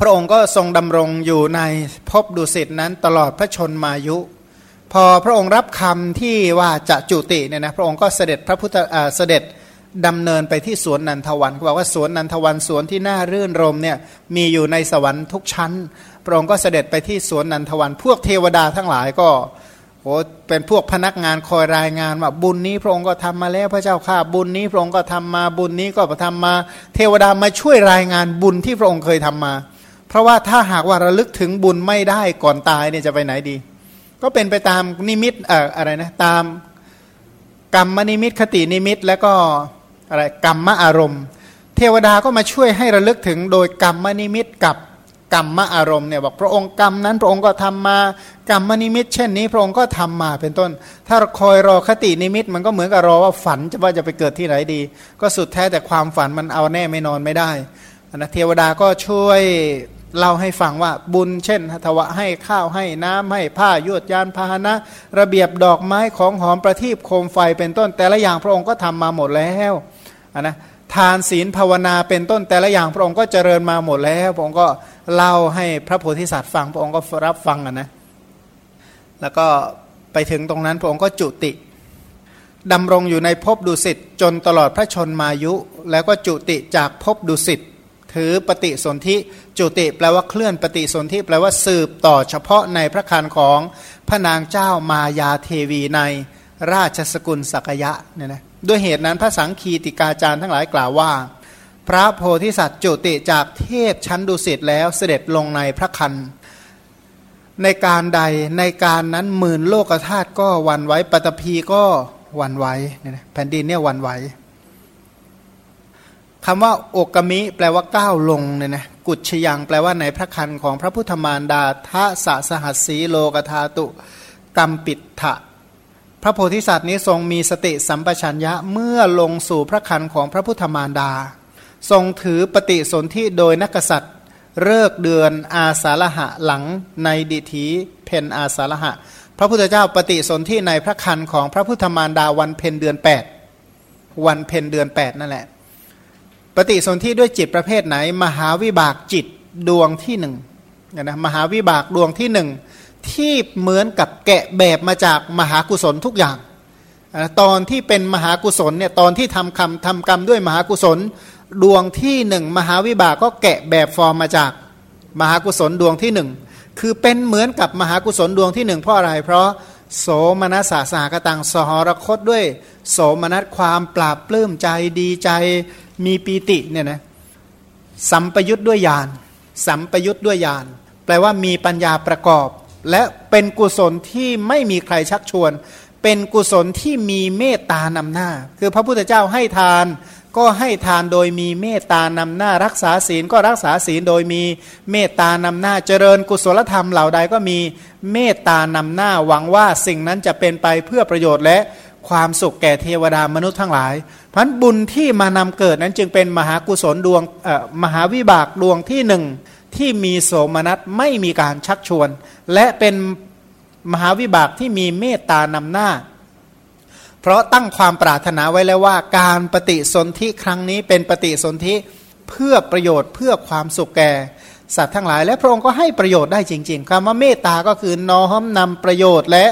พระองค์ก็ทรงดำรงอยู่ในภพดุสิตนั้นตลอดพระชนมายุ พอพระองค์รับคำที่ว่าจะจุติเนี่ยนะพระองค์ก็เสด็จพระพุทธเสด็จดำเนินไปที่สวนนันทวันเขาบอกว่าสวนนันทวันสวนที่น่ารื่นรมเนี่ยมีอยู่ในสวรรค์ทุกชั้น พระองค์ก็เสด็จไปที่สวนนันทวัน พวกเทวดาทั้งหลายก็โอ้เป็นพวกพนักงานคอยรายงานว่าบุญนี้พระองค์ก็ทำมาแล้วพระเจ้าข้าบุญนี้พระองค์ก็ทำมาบุญนี้ก็ทำมา เทวดามาช่วยรายงานบุญที่พระองค์เคยทำมา เพราะว่าถ้าหากว่าระลึกถึงบุญไม่ได้ก่อนตายเนี่ยจะไปไหนดี ก็เป็นไปตามนิมิตเอ่ออะไรนะตามกรรมนิมิตคตินิมิตแล้วก็อะไรกรรมอารมณ์ เทวดาก็มาช่วยให้ระลึกถึงโดยกรรมนิมิตกับกรรมอารมณ์เนี่ยบอกพระองค์กรรมนั้นพระองค์ก็ทำมากรรมนิมิต เช่นนี้พระองค์ก็ทำมาเป็นต้น ถ้าคอยรอคตินิมิต มันก็เหมือนกับรอว่าฝันจะว่าจะไปเกิดที่ไหนดี ก็สุดแท้แต่ความฝันมันเอาแน่ไม่นอนไม่ได้นะเทวดาก็ช่วย เล่าให้ฟังว่าบุญเช่นถวะให้ข้าวให้น้ำให้ผ้ายวดยานพาหนะ ระเบียบดอกไม้ของหอมประทีปโคมไฟเป็นต้น แต่ละอย่างพระองค์ก็ทำมาหมดแล้วนะทานศีลภาวนาเป็นต้นแต่ละอย่างพระองค์ก็เจริญมาหมดแล้ว พระองค์ก็เล่าให้พระโพธิสัตว์ฟังพระองค์ก็รับฟังนะแล้วก็ไปถึงตรงนั้นพระองค์ก็จุติดำรงอยู่ในภพดุสิตจนตลอดพระชนมายุ แล้วก็จุติจากภพดุสิต ถือปฏิสนธิจุติแปลว่าเคลื่อนปฏิสนธิแปลว่าสืบต่อเฉพาะในพระคันของพระนางเจ้ามายาเทวีในราชสกุลสักยะเนี่ยนะด้วยเหตุนั้นพระสังคีติกาจารย์ทั้งหลายกล่าวว่า พระโพธิสัตว์จุติจากเทพชั้นดุสิตแล้วเสด็จลงในพระคันในการใดในการนั้นหมื่นโลกธาตุก็วันไว้ปตพีก็วันไว้เนี่ยแผ่นดินเนี่ยวันไว้ คำว่าอกกมิ แปลว่าก้าวลงเนี่ยนะกุชยังแปลว่าในพระคันของพระพุทธมารดาทะสะสหัสสีโลกธาตุกัมปิถะพระโพธิสัตว์นี้ทรงมีสติสัมปชัญญะเมื่อลงสู่พระคันของพระพุทธมารดา ทรงถือปฏิสนธิโดยนักษัตริย์เลิกเดือนอาสาฬหะหลังในดิถีเพนอาสาฬหะ พระพุทธเจ้าปฏิสนธิในพระคันของพระพุทธมารดาวันเพ็ญเดือน 8 วันเพ็ญเดือน 8 นั่นแหละ ปฏิสนธิด้วยจิตประเภทไหน มหาวิบากจิตดวงที่หนึ่งนะมหาวิบากดวงที่หนึ่งที่เหมือนกับแกะแบบมาจากมหากุศลทุกอย่าง ตอนที่เป็นมหากุศลเนี่ยตอนที่ทำคำทำกรรมด้วยมหากุศล ดวงที่หนึ่งมหาวิบากก็แกะแบบฟอร์มมาจากมหากุศลดวงที่หนึ่งคือเป็นเหมือนกับมหากุศลดวงที่หนึ่งเพราะอะไร เพราะโสมนัสสาสากตังสหรคตด้วย โสมนัสความปราบปลื้มใจดีใจ มีปีติเนี่ยนะสัมปยุทธ์ด้วยญาณสัมปยุทธ์ด้วยญาณแปลว่ามีปัญญาประกอบ และเป็นกุศลที่ไม่มีใครชักชวน เป็นกุศลที่มีเมตตานำหน้า คือพระพุทธเจ้าให้ทานก็ให้ทานโดยมีเมตตานำหน้า รักษาศีลก็รักษาศีลโดยมีเมตตานำหน้าเจริญกุศลธรรมเหล่าใดก็มีเมตตานำหน้าหวังว่าสิ่งนั้นจะเป็นไปเพื่อประโยชน์และ ความสุขแก่เทวดามนุษย์ทั้งหลายพันบุญที่มานำเกิดนั้นจึงเป็นมหากุศลดวงมหาวิบากดวงที่หนึ่งที่มีโสมนัสไม่มีการชักชวน และเป็นมหาวิบากที่มีเมตตานำหน้า เพราะตั้งความปรารถนาไว้แล้วว่า การปฏิสนธิครั้งนี้เป็นปฏิสนธิเพื่อประโยชน์เพื่อความสุขแก่ สัตว์ทั้งหลาย และพระองค์ก็ให้ประโยชน์ได้จริง ๆคำว่าเมตตาก็คือน้อมนำประโยชน์และ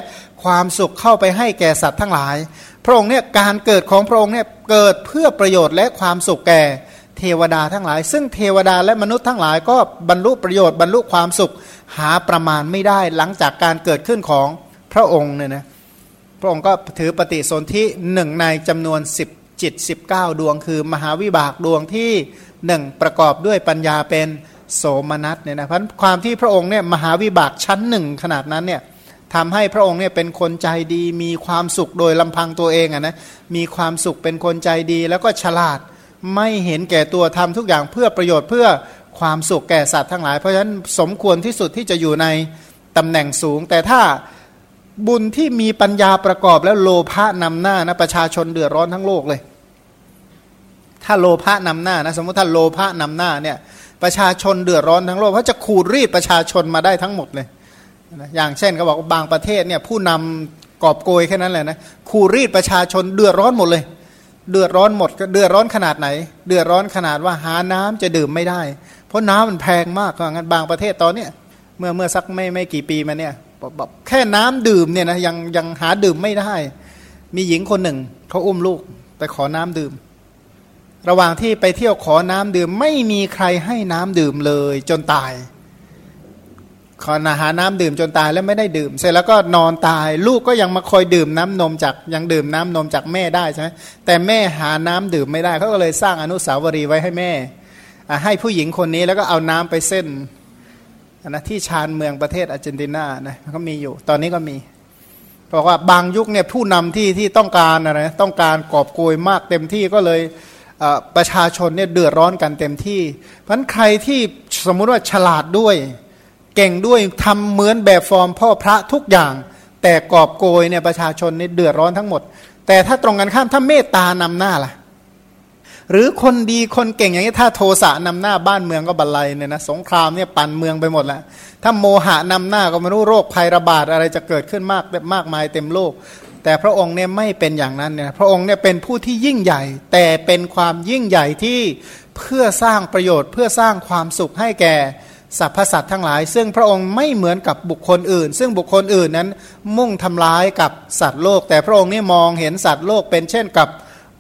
ความสุขเข้าไปให้แก่สัตว์ทั้งหลาย พระองค์เนี่ยการเกิดของพระองค์เนี่ยเกิดเพื่อประโยชน์และความสุขแก่เทวดาทั้งหลาย ซึ่งเทวดาและมนุษย์ทั้งหลายก็บรรลุประโยชน์บรรลุความสุขหาประมาณไม่ได้หลังจากการเกิดขึ้นของพระองค์เนี่ยนะพระองค์ก็ถือปฏิสนธิหนึ่งในจำนวน 10 จิต 19 ดวง คือมหาวิบากดวงที่หนึ่งประกอบด้วยปัญญาเป็นโสมนัสเนี่ยนะเพราะความที่พระองค์เนี่ยมหาวิบากชั้นหนึ่งขนาดนั้นเนี่ย ทำให้พระองค์เนี่ยเป็นคนใจดี มีความสุขโดยลำพังตัวเองอะนะมีความสุขเป็นคนใจดี แล้วก็ฉลาดไม่เห็นแก่ตัวทำทุกอย่างเพื่อประโยชน์เพื่อความสุขแก่สัตว์ทั้งหลาย เพราะฉะนั้นสมควรที่สุดที่จะอยู่ในตำแหน่งสูง แต่ถ้าบุญที่มีปัญญาประกอบแล้วโลภะนำหน้านะประชาชนเดือดร้อนทั้งโลกเลย ถ้าโลภะนำหน้านะสมมติถ้าโลภะนำหน้าเนี่ยประชาชนเดือดร้อนทั้งโลกเพราะจะขูดรีดประชาชนมาได้ทั้งหมดเลย อย่างเช่นเขาบอกบางประเทศเนี่ยผู้นำกอบโกยแค่นั้นแหละนะขูรีดประชาชนเดือดร้อนหมดเลย เดือดร้อนหมดก็เดือดร้อนขนาดไหน เดือดร้อนขนาดว่าหาน้ำจะดื่มไม่ได้ เพราะน้ำมันแพงมากก็งั้นบางประเทศตอนเนี้ยเมื่อเมื่อสักไม่ไม่กี่ปีมาเนี่ยแบบแค่น้ำดื่มเนี่ยนะยังยังหาดื่มไม่ได้ มีหญิงคนหนึ่งเขาอุ้มลูกไปขอน้ำดื่ม ระหว่างที่ไปเที่ยวขอน้ำดื่มไม่มีใครให้น้ำดื่มเลยจนตาย ขอหาน้ำดื่มจนตายแล้วไม่ได้ดื่ม เสร็จแล้วก็นอนตาย ลูกก็ยังมาคอยดื่มน้ำนมจากยังดื่มน้ำนมจากแม่ได้ใช่ไหมแต่แม่หาน้ำดื่มไม่ได้เขาก็เลยสร้างอนุสาวรีย์ไว้ให้แม่ให้ผู้หญิงคนนี้แล้วก็เอาน้ำไปเส้นนะที่ชานเมืองประเทศอาร์เจนตินานะก็มีอยู่ ตอนนี้ก็มีบอกว่าบางยุคเนี่ยผู้นำที่ที่ต้องการอะไรต้องการกอบโกยมากเต็มที่ก็เลยประชาชนเนี่ยเดือดร้อนกันเต็มที่ เพราะใครที่สมมุติว่าฉลาดด้วย เก่งด้วยทำเหมือนแบบฟอร์มพ่อพระทุกอย่าง แต่กอบโกยเนี่ยประชาชนเนี่ยเดือดร้อนทั้งหมด แต่ถ้าตรงกันข้ามถ้าเมตตานำหน้าล่ะ หรือคนดีคนเก่งอย่างนี้ถ้าโทสะนำหน้าบ้านเมืองก็บันไลเนี่ยนะสงครามเนี่ยปั่นเมืองไปหมดแล้วถ้าโมหะนำหน้าก็ไม่รู้โรคภัยระบาดอะไรจะเกิดขึ้นมากมากมายเต็มโลก แต่พระองค์เนี่ยไม่เป็นอย่างนั้นเนี่ยพระองค์เนี่ยเป็นผู้ที่ยิ่งใหญ่ แต่เป็นความยิ่งใหญ่ที่เพื่อสร้างประโยชน์เพื่อสร้างความสุขให้แก่ สรรพสัตว์ทั้งหลาย ซึ่งพระองค์ไม่เหมือนกับบุคคลอื่น ซึ่งบุคคลอื่นนั้นมุ่งทำร้ายกับสัตว์โลก แต่พระองค์นี่มองเห็นสัตว์โลกเป็นเช่นกับ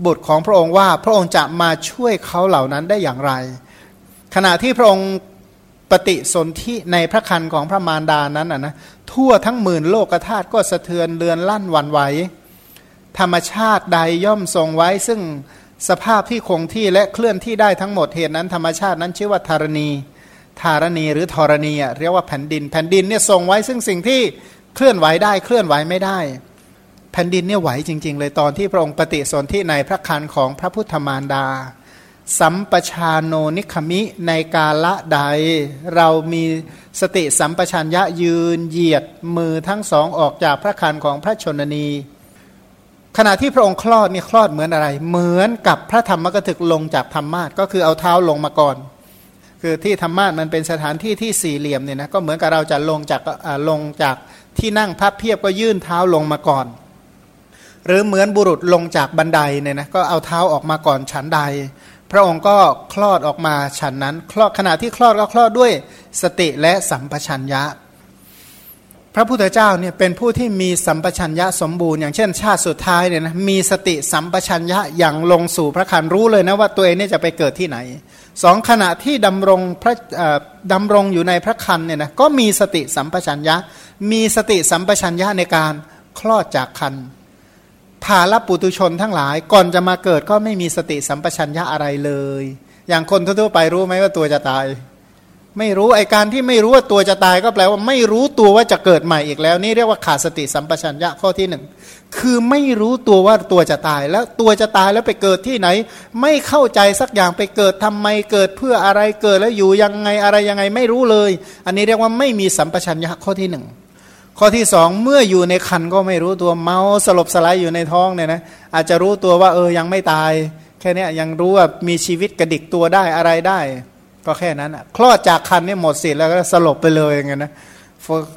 บุตรของพระองค์ว่าพระองค์จะมาช่วยเขาเหล่านั้นได้อย่างไร ขณะที่พระองค์ปฏิสนธิในพระคันของพระมารดานั้นนะ ทั่วทั้งหมื่นโลกธาตุก็สะเทือนเลือนลั่นวันไหว ธรรมชาติใดย่อมทรงไว้ ซึ่งสภาพที่คงที่และเคลื่อนที่ได้ทั้งหมดเหตุนั้น ธรรมชาตินั้นชื่อว่าธารณี ธารณีหรือธรณีเรียกว่าแผ่นดิน แผ่นดินเนี่ยทรงไว้ซึ่งสิ่งที่เคลื่อนไหวได้เคลื่อนไหวไม่ได้ แผ่นดินเนี่ยไหวจริง ๆ เลยตอนที่พระองค์ปฏิสนธิในพระคันของพระพุทธมารดา สัมปชาโนนิคมิในกาละใด เรามีสติสัมปชัญญะยืนเหยียดมือทั้งสองออกจากพระคันของพระชนนี ขณะที่พระองค์คลอดนี่คลอดเหมือนอะไร เหมือนกับพระธรรมกถึกลงจากธรรมาทก็คือเอาเท้าลงมาก่อน คือที่ธรรมะมันเป็นสถานที่ที่สี่เหลี่ยมเนี่ยนะก็เหมือนกับเราจะลงจากลงจากที่นั่งพับเพียบก็ยื่นเท้าลงมาก่อน หรือเหมือนบุรุษลงจากบันไดเนี่ยนะก็เอาเท้าออกมาก่อนฉันใด พระองค์ก็คลอดออกมาฉันนั้นคลอดขณะที่คลอดก็คลอดด้วยสติและสัมปชัญญะ พระพุทธเจ้าเนี่ยเป็นผู้ที่มีสัมปชัญญะสมบูรณ์อย่างเช่น ชาติสุดท้ายเนี่ยนะมีสติสัมปชัญญะอย่างลงสู่พระคันรู้เลยนะว่าตัวเองเนี่ยจะไปเกิดที่ไหน สองขณะที่ดำรงพระดำรงอยู่ในพระคันเนี่ยนะก็มีสติสัมปชัญญะ มีสติสัมปชัญญะในการคลอดจากคันภาลปุตุชนทั้งหลายก่อนจะมาเกิดก็ไม่มีสติสัมปชัญญะอะไรเลย อย่างคนทั่วไปรู้ไหมว่าตัวจะตาย ไม่รู้ไอการที่ไม่รู้ว่าตัวจะตายก็แปลว่าไม่รู้ตัวว่าจะเกิดใหม่อีกแล้ว นี่เรียกว่าขาดสติสัมปชัญญะข้อที่หนึ่งคือไม่รู้ตัวว่าตัวจะตายแล้วตัวจะตายแล้วไปเกิดที่ไหน ไม่เข้าใจสักอย่างไปเกิดทำไมเกิดเพื่ออะไรเกิดแล้วอยู่ยังไงอะไรยังไงไม่รู้เลย อันนี้เรียกว่าไม่มีสัมปชัญญะข้อที่หนึ่งข้อที่สองเมื่ออยู่ในคันก็ไม่รู้ตัวเมาสลบสลายอยู่ในท้องเนี่ยนะอาจจะรู้ตัวว่าเออยังไม่ตาย แค่นี้ยังรู้ว่ามีชีวิตกระดิกตัวได้อะไรได้ ก็แค่นั้นอะ คลอดจากคันนี่หมดสิทธิ์แล้วก็สลบไปเลยอย่างเงี้ยนะ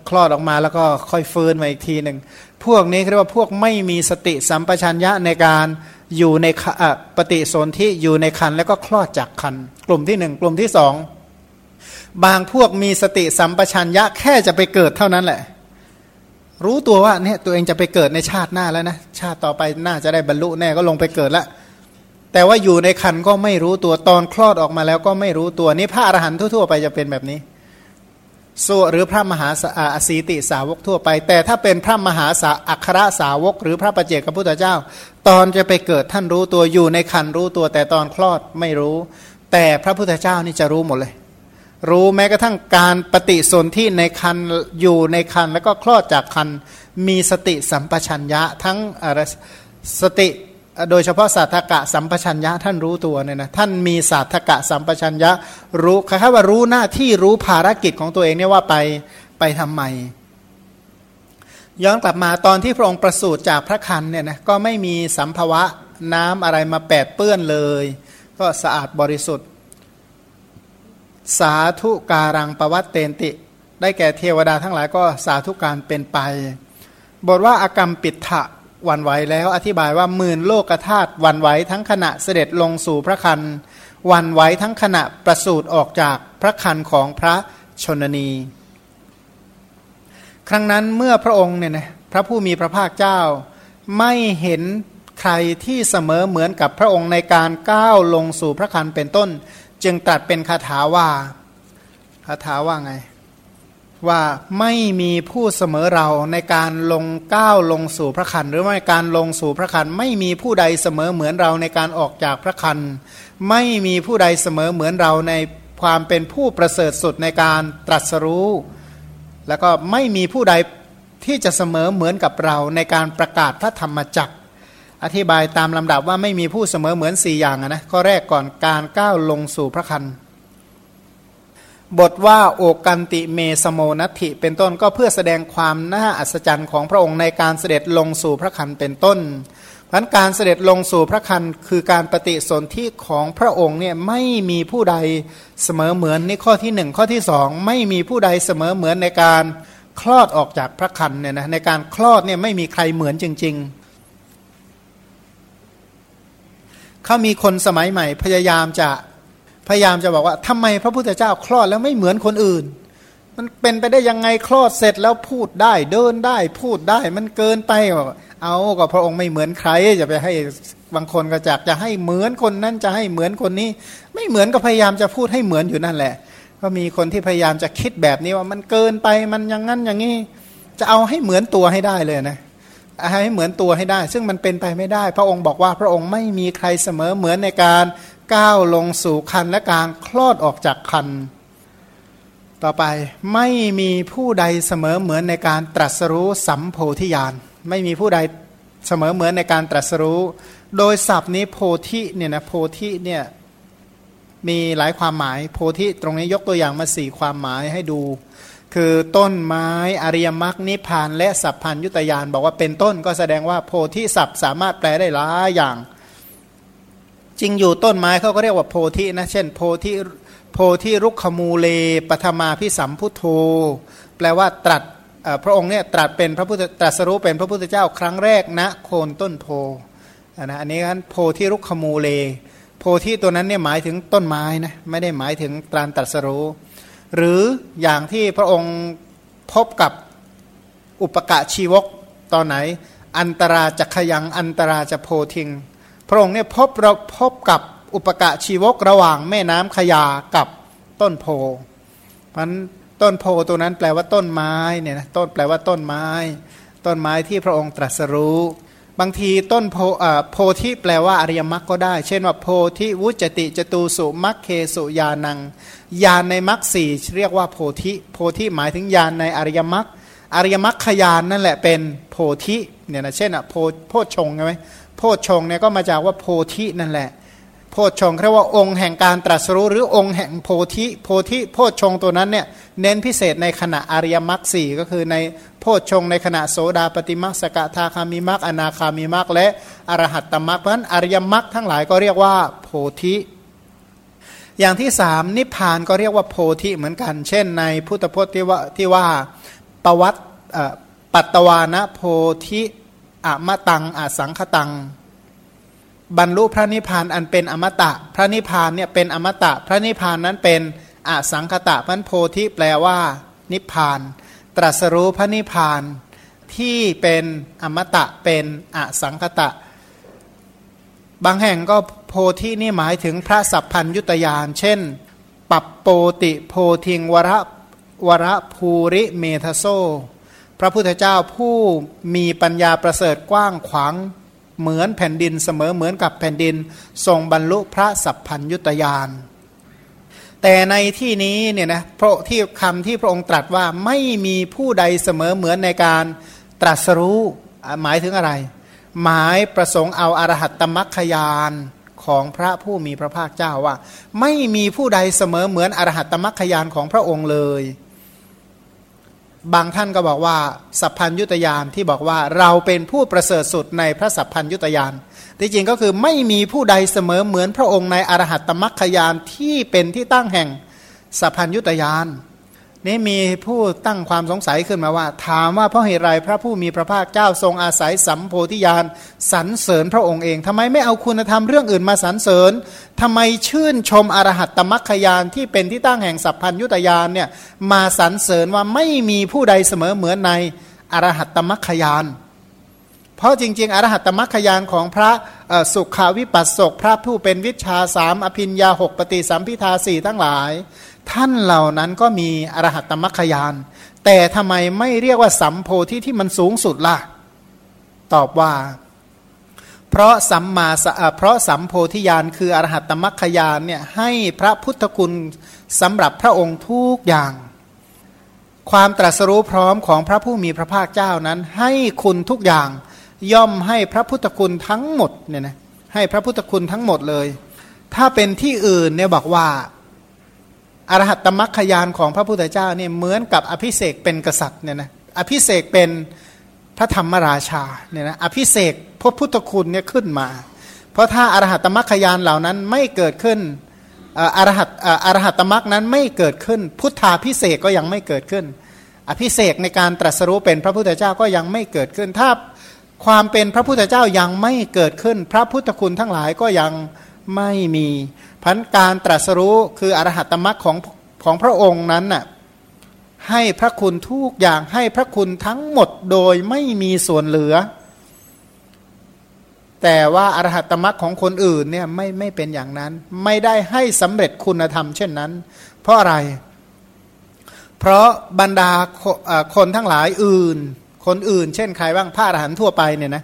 คลอดออกมาแล้วก็ค่อยฟื้นมาอีกทีหนึ่ง พวกนี้เรียกว่าพวกไม่มีสติสัมปชัญญะในการอยู่ในปฏิสนธิอยู่ในคันแล้วก็คลอดจากคันกลุ่มที่หนึ่งกลุ่มที่สองบางพวกมีสติสัมปชัญญะแค่จะไปเกิดเท่านั้นแหละ รู้ตัวว่าเนี่ยตัวเองจะไปเกิดในชาติหน้าแล้วนะชาติต่อไปน่าจะได้บรรลุแน่ก็ลงไปเกิดแล้ว แต่ว่าอยู่ในคันก็ไม่รู้ตัวตอนคลอดออกมาแล้วก็ไม่รู้ตัวนี่พระอรหันต์ทั่วๆไปจะเป็นแบบนี้ส่วหรือพระมหาอาสีติสาวกทั่วไป แต่ถ้าเป็นพระมหาสาอัครสาวก หรือพระประเจกพระพุทธเจ้า ตอนจะไปเกิดท่านรู้ตัวอยู่ในคันรู้ตัว แต่ตอนคลอดไม่รู้ แต่พระพุทธเจ้านี่จะรู้หมดเลย รู้แม้กระทั่งการปฏิสนธิในคันอยู่ในคันแล้วก็คลอดจากคันมีสติสัมปชัญญะทั้งสติ โดยเฉพาะศาสตกะสัมปชัญญะท่านรู้ตัวเนี่ยนะท่านมีศาสตกะสัมปชัญญะรู้คล้ายๆว่ารู้หน้าที่รู้ภารกิจของตัวเองเนี่ยว่าไปไปทำไม ย้อนกลับมาตอนที่พระองค์ประสูติจากพระคันเนี่ยนะก็ไม่มีสัมภวะน้ำอะไรมาแปดเปื้อนเลย ก็สะอาดบริสุทธิ์ สาธุการังประวัตเตนติ ได้แก่เทวดาทั้งหลายก็สาธุการเป็นไป บทว่าอากรรมปิดถะ วันไหวแล้วอธิบายว่าหมื่นโลกธาตุวันไหวทั้งขณะเสด็จลงสู่พระคันวันไหวทั้งขณะประสูติออกจากพระคันของพระชนนี ครั้งนั้นเมื่อพระองค์เนี่ยนะพระผู้มีพระภาคเจ้า ไม่เห็นใครที่เสมอเหมือนกับพระองค์ในการก้าวลงสู่พระคันเป็นต้น จึงตรัสเป็นคาถาว่าคาถาว่าไง ว่าไม่มีผู้เสมอเราในการลงก้าวลงสู่พระคันหรือไม่การลงสู่พระคันไม่มีผู้ใดเสมอเหมือนเราในการออกจากพระคันไม่มีผู้ใดเสมอเหมือนเราในความเป็นผู้ประเสริฐสุดในการตรัสรู้ แล้วก็ไม่มีผู้ใดที่จะเสมอเหมือนกับเราในการประกาศพระธรรมจักร อธิบายตามลำดับว่าไม่มีผู้เสมอเหมือนสี่อย่างนะข้อแรกก่อนการก้าวลงสู่พระคัน บทว่าโอกันติเมสโมนัติเป็นต้นก็เพื่อแสดงความน่าอัศจรรย์ของพระองค์ในการเสด็จลงสู่พระคันเป็นต้นพันการเสด็จลงสู่พระคันคือการปฏิสนธิของพระองค์เนี่ยไม่มีผู้ใดเสมอเหมือนในข้อที่หนึ่งข้อที่สองไม่มีผู้ใดเสมอเหมือนในการคลอดออกจากพระคันเนี่ยนะในการคลอดเนี่ยไม่มีใครเหมือนจริง ๆเขามีคนสมัยใหม่พยายามจะ พยายามจะบอกว่าทำไมพระพุทธเจ้าคลอดแล้วไม่เหมือนคนอื่น มันเป็นไปได้ยังไงคลอดเสร็จแล้วพูดได้เดินได้พูดได้มันเกินไปเอาก็พระองค์ไม่เหมือนใครจะไปให้บางคนก็จากจะให้เหมือนคนนั้นจะให้เหมือนคนนี้ ไม่เหมือนก็พยายามจะพูดให้เหมือนอยู่นั่นแหละ ก็มีคนที่พยายามจะคิดแบบนี้ว่ามันเกินไปมันอย่างนั้นอย่างนี้จะเอาให้เหมือนตัวให้ได้เลยนะให้เหมือนตัวให้ได้ ซึ่งมันเป็นไปไม่ได้ พระองค์บอกว่าพระองค์ไม่มีใครเสมอเหมือนในการ ก้าวลงสู่คันและการคลอดออกจากคัน ต่อไปไม่มีผู้ใดเสมอเหมือนในการตรัสรู้สัมโพธิญาณไม่มีผู้ใดเสมอเหมือนในการตรัสรู้ โดยศัพท์นี้โพธิเนี่ยนะโพธิเนี่ยมีหลายความหมายโพธิตรงนี้ยกตัวอย่างมาสี่ความหมายให้ดู คือต้นไม้อริยมรรคนิพพานและสัพพัญยุตยานบอกว่าเป็นต้นก็แสดงว่าโพธิศัพท์สามารถแปลได้หลายอย่าง จริงอยู่ต้นไม้เขาก็เรียกว่าโพธินะ เช่น โพธิโพธิรุกขมูเลปธมาพิสัมพุทโธแปลว่าตรัสพระองค์เนี่ยตรัสเป็นพระพุทธตรัสรู้เป็นพระพุทธเจ้าครั้งแรกณนะโคนต้นโพนะอันนี้กันโพธิรุกขมูเล โพธิตัวนั้นเนี่ยหมายถึงต้นไม้นะไม่ได้หมายถึงตรานตรัสรู้ หรืออย่างที่พระองค์พบกับอุปกะชีวกตอนไหน อันตราจักยังอันตราจะโพทิง พระองค์เนี่ยพบเราพบกับอุปกะชีวกระหว่างแม่น้ำขยากับต้นโพมันต้นโพตัวนั้นแปลว่าต้นไม้เนี่ยนะต้นแปลว่าต้นไม้ ต้นไม้ที่พระองค์ตรัสรู้ บางทีต้นโพโพธิแปลว่าอริยมรรคก็ได้ เช่นว่าโพธิวุจติจตูสุมัคเคสุยานังยานในมรรคสี่เรียกว่าโพธิโพธิหมายถึงยานในอริยมรรค อริยมรรคยานนั่นแหละเป็นโพธิเนี่ยนะเช่นอะโพโพชงใช่ไหมโพชงเนี่ยก็มาจากว่าโพธินั่นแหละ โพชงเรียกว่าองค์แห่งการตรัสรู้หรือองค์แห่งโพธิโพธิโพชงตัวนั้นเนี่ยเน้นพิเศษในขณะอริยมรรคสี่ก็คือในโพชงในขณะโสดาปฏิมรรคสกทาคามิมรรคอนาคามิมรรคและอรหัตตมรรคเพราะฉะนั้นอริยมรรคทั้งหลายก็เรียกว่าโพธิอย่างที่สามนิพพานก็เรียกว่าโพธิเหมือนกัน เช่นในพุทธพจน์ที่ว่าที่ว่า ปวัตปัตตวานะโพธิอมะตังอสังคตัง บรรลุพระนิพพานอันเป็นอมตะ พระนิพพานเนี่ยเป็นอมตะ พระนิพพานนั้นเป็นอสังคตะพันโพธิแปลว่า นิพพาน ตรัสรู้พระนิพพานที่เป็นอมตะเป็นอสังคตะ บางแห่งก็โพธินี่หมายถึงพระสัพพัญยุตยาน เช่น ปัปโปติโพธิงวระ วรภูริเมทโซ พระพุทธเจ้าผู้มีปัญญาประเสริฐกว้างขวางเหมือนแผ่นดินเสมอเหมือนกับแผ่นดิน ทรงบรรลุพระสัพพัญยุตยาน แต่ในที่นี้เนี่ยนะเพราะที่คำที่พระองค์ตรัสว่าไม่มีผู้ใดเสมอเหมือนในการตรัสรู้หมายถึงอะไร หมายประสงค์เอาอารหัตตมัคคยานของพระผู้มีพระภาคเจ้าว่า ไม่มีผู้ใดเสมอเหมือนอรหัตตมัคคยานของพระองค์เลย บางท่านก็บอกว่า สัพพัญยุตยานที่บอกว่าเราเป็นผู้ประเสริฐสุดในพระสัพพัญยุตยานที่จริงก็คือไม่มีผู้ใดเสมอเหมือนพระองค์ในอรหัตตมัคคยานที่เป็นที่ตั้งแห่งสัพพัญยุตยาน นี่มีผู้ตั้งความสงสัยขึ้นมาว่า ถามว่าเพราะเหตุไรพระผู้มีพระภาคเจ้าทรงอาศัยสัมโพธิญาณสรรเสริญพระองค์เองทำไมไม่เอาคุณธรรมเรื่องอื่นมาสรรเสริญทำไมชื่นชมอรหัตตมัคคยานที่เป็นที่ตั้งแห่งสัพพัญยุตยานเนี่ยมาสรรเสริญว่าไม่มีผู้ใดเสมอเหมือนในอรหัตตมัคคยานเพราะจริง ๆ อรหัตตมัคคยานของพระสุขาวิปัสสกพระผู้เป็นวิชาสามอภินยาหกปฏิสัมพิทาสี่ทั้งหลาย ท่านเหล่านั้นก็มีอรหัตตมัคคยาน แต่ทำไมไม่เรียกว่าสัมโพธิที่มันสูงสุดล่ะ ตอบว่า เพราะสัมมาเพราะสัมโพธิญาณคืออรหัตตมัคคยานเนี่ยให้พระพุทธคุณสำหรับพระองค์ทุกอย่าง ความตรัสรู้พร้อมของพระผู้มีพระภาคเจ้านั้น ให้คุณทุกอย่าง ย่อมให้พระพุทธคุณทั้งหมดเนี่ยนะให้พระพุทธคุณทั้งหมดเลย ถ้าเป็นที่อื่นเนี่ยบอกว่า อรหัตตมัคคยานของพระพุทธเจ้าเนี่ยเหมือนกับอภิเศกเป็นกษัตริย์เนี่ยนะอภิเศกเป็นพระธรรมราชาเนี่ยนะอภิเศกพระพุทธคุณเนี่ยขึ้นมา เพราะถ้าอรหัตตมัคคยานเหล่านั้นไม่เกิดขึ้นอรหัตอรหัตตมัคนั้นไม่เกิดขึ้น พุทธาพิเศษก็ยังไม่เกิดขึ้น อภิเศกในการตรัสรู้เป็นพระพุทธเจ้าก็ยังไม่เกิดขึ้น ถ้าความเป็นพระพุทธเจ้ายังไม่เกิดขึ้น พระพุทธคุณทั้งหลายก็ยังไม่มี พันการตรัสรู้คืออรหัตมรรคของของพระองค์นั้นน่ะให้พระคุณทุกอย่างให้พระคุณทั้งหมดโดยไม่มีส่วนเหลือ แต่ว่าอรหัตมรรคของคนอื่นเนี่ยไม่ไม่เป็นอย่างนั้น ไม่ได้ให้สำเร็จคุณธรรมเช่นนั้น เพราะอะไร เพราะบรรดาคนทั้งหลายอื่น คนอื่น เช่นใครบ้างพระอรหันต์ทั่วไปเนี่ยนะ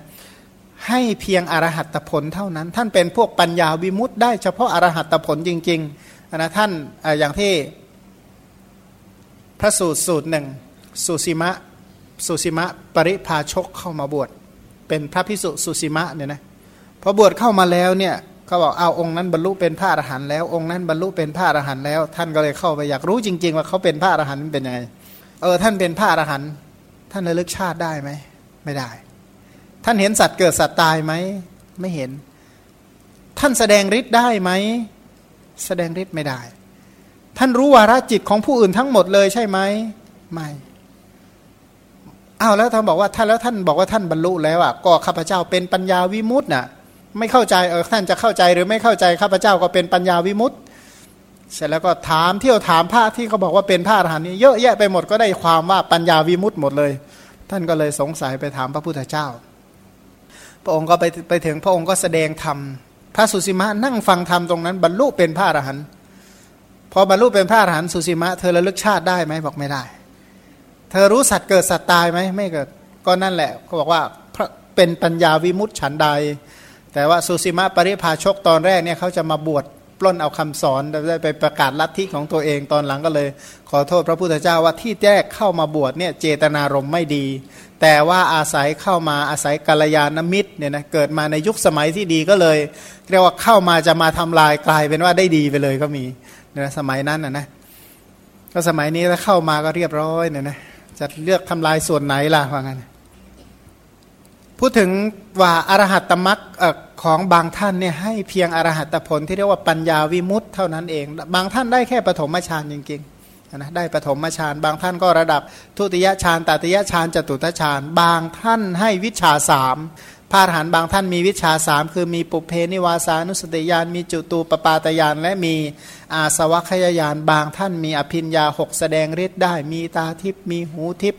ให้เพียงอรหัตผลเท่านั้น ท่านเป็นพวกปัญญาวิมุตต์ได้เฉพาะอรหัตผลจริงๆนะท่านอย่างที่พระสูตรสูตรหนึ่งสุสีมะสุสีมะปริพาชกเข้ามาบวชเป็นพระพิสุสุสีมะเนี่ยนะพอบวชเข้ามาแล้วเนี่ยเขาบอกเอาองค์นั้นบรรลุเป็นพระอรหันต์แล้วองค์นั้นบรรลุเป็นพระอรหันต์แล้ว ท่านก็เลยเข้าไปอยากรู้จริง ๆ ว่าเขาเป็นพระอรหันต์เป็นยังไงเออท่านเป็นพระอรหันต์ท่านระลึกชาติได้ไหมไม่ได้ ท่านเห็นสัตว์เกิดสัตว์ตายไหม ไม่เห็น ท่านแสดงฤทธิ์ได้ไหม แสดงฤทธิ์ไม่ได้ ท่านรู้วาระจิตของผู้อื่นทั้งหมดเลยใช่ไหม ไม่อ้าวแล้วท่านบอกว่าท่านแล้วท่านบอกว่าท่านบรรลุแล้วอะก็ข้าพเจ้าเป็นปัญญาวิมุตต์น่ะ ไม่เข้าใจเออท่านจะเข้าใจหรือไม่เข้าใจข้าพเจ้าก็เป็นปัญญาวิมุตต์เสร็จแล้วก็ถามเที่ยวถามพระที่เขาบอกว่าเป็นพระอรหันต์นี่เยอะแยะไปหมดก็ได้ความว่าปัญญาวิมุตต์หมดเลย ท่านก็เลยสงสัยไปถามพระพุทธเจ้า พระองค์ก็ไปไปถึงพระองค์ก็แสดงธรรมพระสุสีมะนั่งฟังธรรมตรงนั้น บรรลุเป็นพระอรหันต์พอบรรลุเป็นพระอรหันต์สุสีมะเธอระลึกชาติได้ไหมบอกไม่ได้ เธอรู้สัตว์เกิดสัตว์ตายไหมไม่เกิดก็นั่นแหละเขาบอกว่าเป็นปัญญาวิมุตต์ฉันใด แต่ว่าสุสีมะปริพาชกตอนแรกเนี่ยเขาจะมาบวช ปล้นเอาคำสอนได้ไปประกาศลัทธิของตัวเองตอนหลังก็เลย ขอโทษพระพุทธเจ้าว่าที่แรกเข้ามาบวชเนี่ยเจตนารมณ์ไม่ดี แต่ว่าอาศัยเข้ามาอาศัยกัลยาณมิตรเนี่ยนะเกิดมาในยุคสมัยที่ดีก็เลย เรียกว่าเข้ามาจะมาทำลายกลายเป็นว่าได้ดีไปเลยก็มีนะสมัยนั้นนะนะก็สมัยนี้ถ้าเข้ามาก็เรียบร้อยเนี่ยนะจะเลือกทำลายส่วนไหนล่ะว่างั้น พูดถึงว่าอรหัตตมรักของบางท่านเนี่ยให้เพียงอรหัตผลที่เรียกว่าปัญญาวิมุตต์เท่านั้นเอง บางท่านได้แค่ปฐมฌานจริงๆนะได้ปฐมฌานบางท่านก็ระดับทุติยฌานตติยฌานจตุตฌานบางท่านให้วิชาสามพาหันบางท่านมีวิชาสามคือมีปุเพนิวาสานุสติยานมีจุตูปปาตยานและมีอาสวัคยายานบางท่านมีอภินยาหกแสดงฤทธิ์ได้ มีตาทิพมีหูทิพ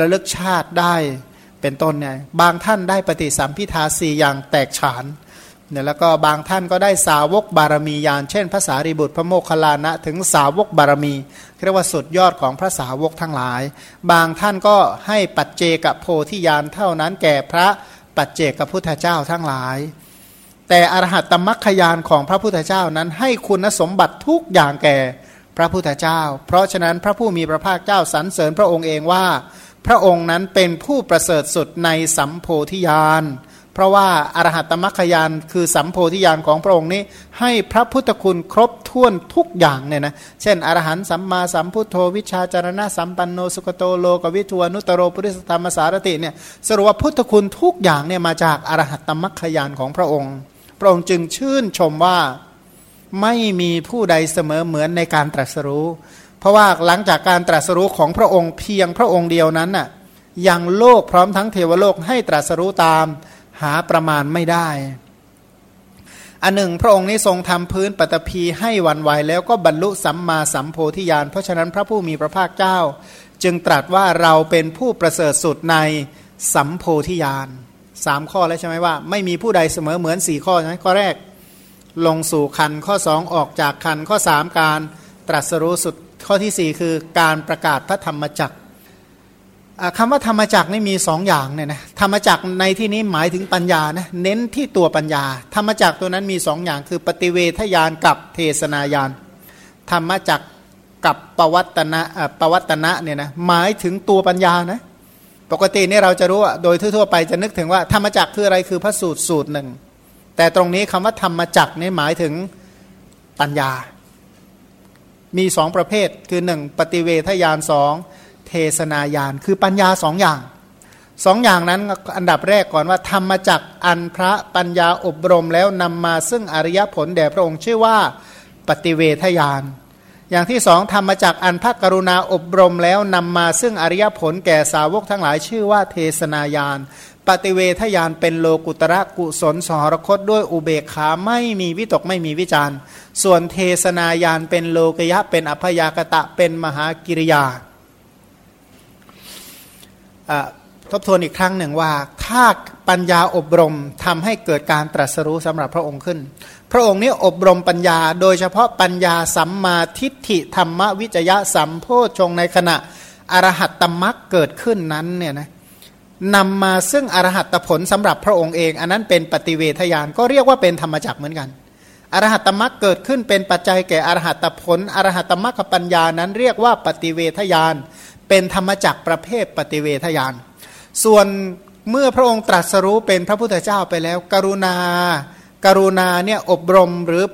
ระลึกชาติได้ เป็นต้นเนี่ยบางท่านได้ปฏิสัมพิทาสี่อย่างแตกฉานเนี่ยแล้วก็บางท่านก็ได้สาวกบารมียานเช่นภาษาริบุตรพระโมคคัลลานะถึงสาวกบารมีเรียกว่าสุดยอดของพระสาวกทั้งหลาย บางท่านก็ให้ปัจเจกโพธิยานเท่านั้นแก่พระปัจเจกพุทธเจ้าทั้งหลาย แต่อรหัตตมัคคยานของพระพุทธเจ้านั้นให้คุณสมบัติทุกอย่างแก่พระพุทธเจ้า เพราะฉะนั้นพระผู้มีพระภาคเจ้าสรรเสริญพระองค์เองว่า พระองค์นั้นเป็นผู้ประเสริฐสุดในสัมโพธิญาณ เพราะว่าอรหัตมัคคยานคือสัมโพธิญาณของพระองค์นี้ ให้พระพุทธคุณครบถ้วนทุกอย่างเนี่ยนะเช่น อรหันสัมมาสัมพุทโธวิชาจารณะสัมปันโนสุกโตโลกวิทวนุตโรปุริสธรรมสารติเนี่ยสรุปว่าพุทธคุณทุกอย่างเนี่ยมาจากอรหัตมัคคยานของพระองค์ พระองค์จึงชื่นชมว่าไม่มีผู้ใดเสมอเหมือนในการตรัสรู้ เพราะว่าหลังจากการตรัสรู้ของพระองค์เพียงพระองค์เดียวนั้นน่ะยังโลกพร้อมทั้งเทวโลกให้ตรัสรู้ตามหาประมาณไม่ได้ อันหนึ่ง พระองค์นี้ทรงทำพื้นปฐพีให้วันไหวแล้วก็บรรลุสัมมาสัมโพธิญาณเพราะฉะนั้นพระผู้มีพระภาคเจ้า จึงตรัสว่าเราเป็นผู้ประเสริฐสุดในสัมโพธิญาณสามข้อแล้วใช่ไหมว่า ไม่มีผู้ใดเสมอเหมือนสี่ข้อใช่ไหมข้อแรก ลงสู่คันข้อสองออกจากคันข้อสามการตรัสรู้สุด ข้อที่สี่คือการประกาศพระธรรมจักรคำว่าธรรมจักรนี่มีสองอย่างเนี่ยนะธรรมจักรในที่นี้หมายถึงปัญญานะเน้นที่ตัวปัญญา ธรรมจักรตัวนั้นมีสองอย่างคือปฏิเวทยานกับเทศนายาน ธรรมจักรกับปวัตนะปวัตนะเนี่ยนะหมายถึงตัวปัญญานะปกตินี่เราจะรู้ว่าโดยทั่ว ๆ ไปจะนึกถึงว่าธรรมจักรคืออะไรคือพระสูตรสูตรหนึ่ง แต่ตรงนี้คำว่าธรรมจักรนี่หมายถึงปัญญา มีสองประเภทคือหนึ่งปฏิเวทยานสองเทศนายานคือปัญญาสองอย่างสองอย่างนั้นอันดับแรกก่อนว่าธรรมจักอันพระปัญญาอบรมแล้วนำมาซึ่งอริยผลแด่พระองค์ชื่อว่าปฏิเวทยานอย่างที่สองธรรมจักอันพระกรุณาอบรมแล้วนำมาซึ่งอริยผลแก่สาวกทั้งหลายชื่อว่าเทศนายาน ปฏิเวทยานเป็นโลกุตระกุศลสหรคตด้วยอุเบกขาไม่มีวิตกไม่มีวิจารณ์ส่วนเทศนายานเป็นโลกยะเป็นอัพยากตะเป็นมหากิริยาทบทวนอีกครั้งหนึ่งว่า ถ้าปัญญาอบรมทำให้เกิดการตรัสรู้สำหรับพระองค์ขึ้น พระองค์นี้อบรมปัญญา โดยเฉพาะปัญญาสัมมาทิฏฐิธรรมวิจยะสัมโพชงในขณะอรหัตตมรักเกิดขึ้นนั้นเนี่ยนะ นำมาซึ่งอรหัตผลสำหรับพระองค์เอง อันนั้นเป็นปฏิเวทยานก็เรียกว่าเป็นธรรมจักเหมือนกัน อรหัตมรักเกิดขึ้นเป็นปัจจัยแก่อรหัตผล อรหัตมรักปัญญานั้นเรียกว่าปฏิเวทยาน เป็นธรรมจักประเภทปฏิเวทยาน ส่วนเมื่อพระองค์ตรัสรู้เป็นพระพุทธเจ้าไปแล้ว กรุณา กรุณาเนี่ยอบรมหรือ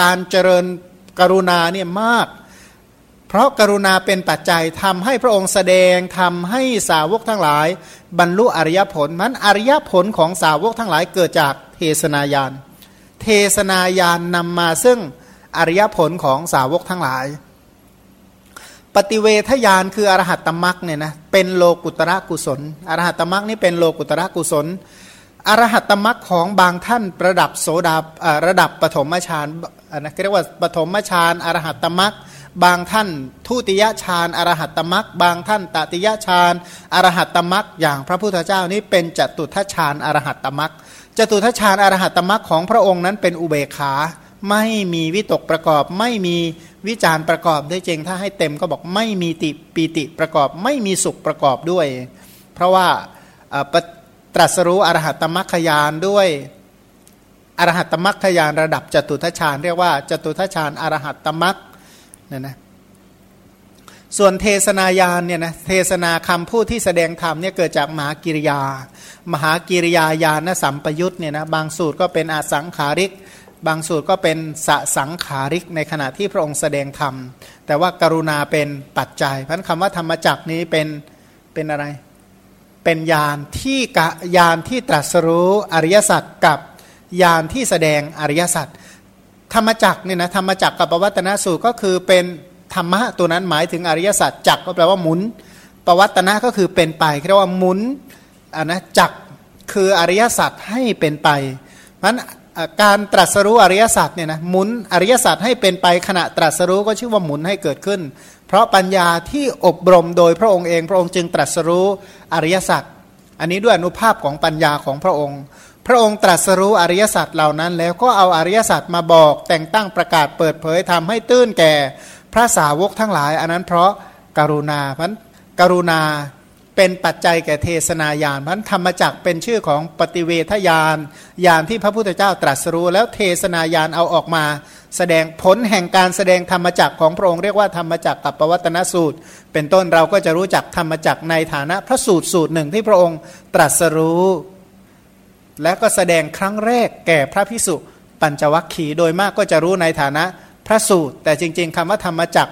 การเจริญกรุณาเนี่ยมาก เพราะกรุณาเป็นปัจจัยทำให้พระองค์แสดงทำให้สาวกทั้งหลาย บรรลุอริยผลมันอริยผลของสาวกทั้งหลายเกิดจากเทศนายาน เทศนายานนำมาซึ่งอริยผลของสาวกทั้งหลาย ปฏิเวทยานคืออรหัตตมรักเนี่ยนะเป็นโลกุตระกุศลอรหัตตมรักนี่เป็นโลกุตระกุศลอรหัตตมรักของบางท่านระดับโสดาระดับปฐมฌานนะเรียกว่าปฐมฌานอรหัตตมรัก บางท่านทุติยฌานอรหัตตมักบางท่านตติยฌานอรหัตตมักอย่างพระพุทธเจ้านี้เป็นจตุทัชฌานอรหัตตมักจตุทัชฌานอรหัตตมักของพระองค์นั้นเป็นอุเบกขา ไม่มีวิตกประกอบ ไม่มีวิจารประกอบได้จริงถ้าให้เต็มก็บอกไม่มีติปีติประกอบ ไม่มีสุขประกอบด้วย เพราะว่าตรัสรู้อรหัตตมัคคยานด้วยอรหัตตมัคคยานระดับจตุทัชฌานเรียกว่าจตุทัชฌานอรหัตตมัค เนี่ยนะส่วนเทศนายานเนี่ยนะเทศนาคำพูดที่แสดงธรรมเนี่ยเกิดจากมหากิริยา มหากิริยาญาณสัมปยุตเนี่ยนะบางสูตรก็เป็นอสังขาริก บางสูตรก็เป็นสสังขาริกในขณะที่พระองค์แสดงธรรม แต่ว่ากรุณาเป็นปัจจัยพันคำว่าธรรมจักนี้เป็นเป็นอะไร เป็นยานที่กะยานที่ตรัสรู้อริยสัจกับยานที่แสดงอริยสัจ ธรรมจักเนี่ยนะธรรมจักกับปวัตนสูตรก็คือเป็นธรรมะตัวนั้นหมายถึงอริยสัจจักก็แปลว่าหมุนปวัตนะก็คือเป็นไปเรียกว่าหมุนอ่านะจักคืออริยสัจให้เป็นไปเพราะนั้นการตรัสรู้อริยสัจเนี่ยนะหมุนอริยสัจให้เป็นไปขณะตรัสรู้ก็ชื่อว่าหมุนให้เกิดขึ้น เพราะปัญญาที่อบรมโดยพระองค์เอง พระองค์จึงตรัสรู้อริยสัจอันนี้ด้วยอนุภาพของปัญญาของพระองค์ พระองค์ตรัสรู้อริยสัจเหล่านั้น แล้วก็เอาอริยสัจมาบอก แต่งตั้งประกาศเปิดเผยทำให้ตื้นแก่พระสาวกทั้งหลาย อันนั้นเพราะกรุณาพันกรุณาเป็นปัจจัยแก่เทศนายานพันธรรมจักเป็นชื่อของปฏิเวทยานยานที่พระพุทธเจ้าตรัสรู้ แล้วเทศนายานเอาออกมา แสดงผลแห่งการแสดงธรรมจักของพระองค์เรียกว่าธรรมจักกับปวัตนสูตร เป็นต้นเราก็จะรู้จักธรรมจักในฐานะพระสูตรสูตรหนึ่งที่พระองค์ตรัสรู้ และก็แสดงครั้งแรกแก่พระพิสุปัญจวัคคีโดยมากก็จะรู้ในฐานะพระสูตร แต่จริง ๆคำว่าธรรมจัก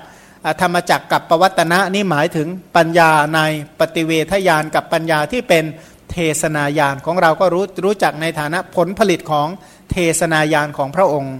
ธรรมจักกับปวัตนะนี่หมายถึงปัญญาในปฏิเวทยานกับปัญญาที่เป็นเทศนายานของเราก็รู้รู้จักในฐานะผลผลิตของเทศนายานของพระองค์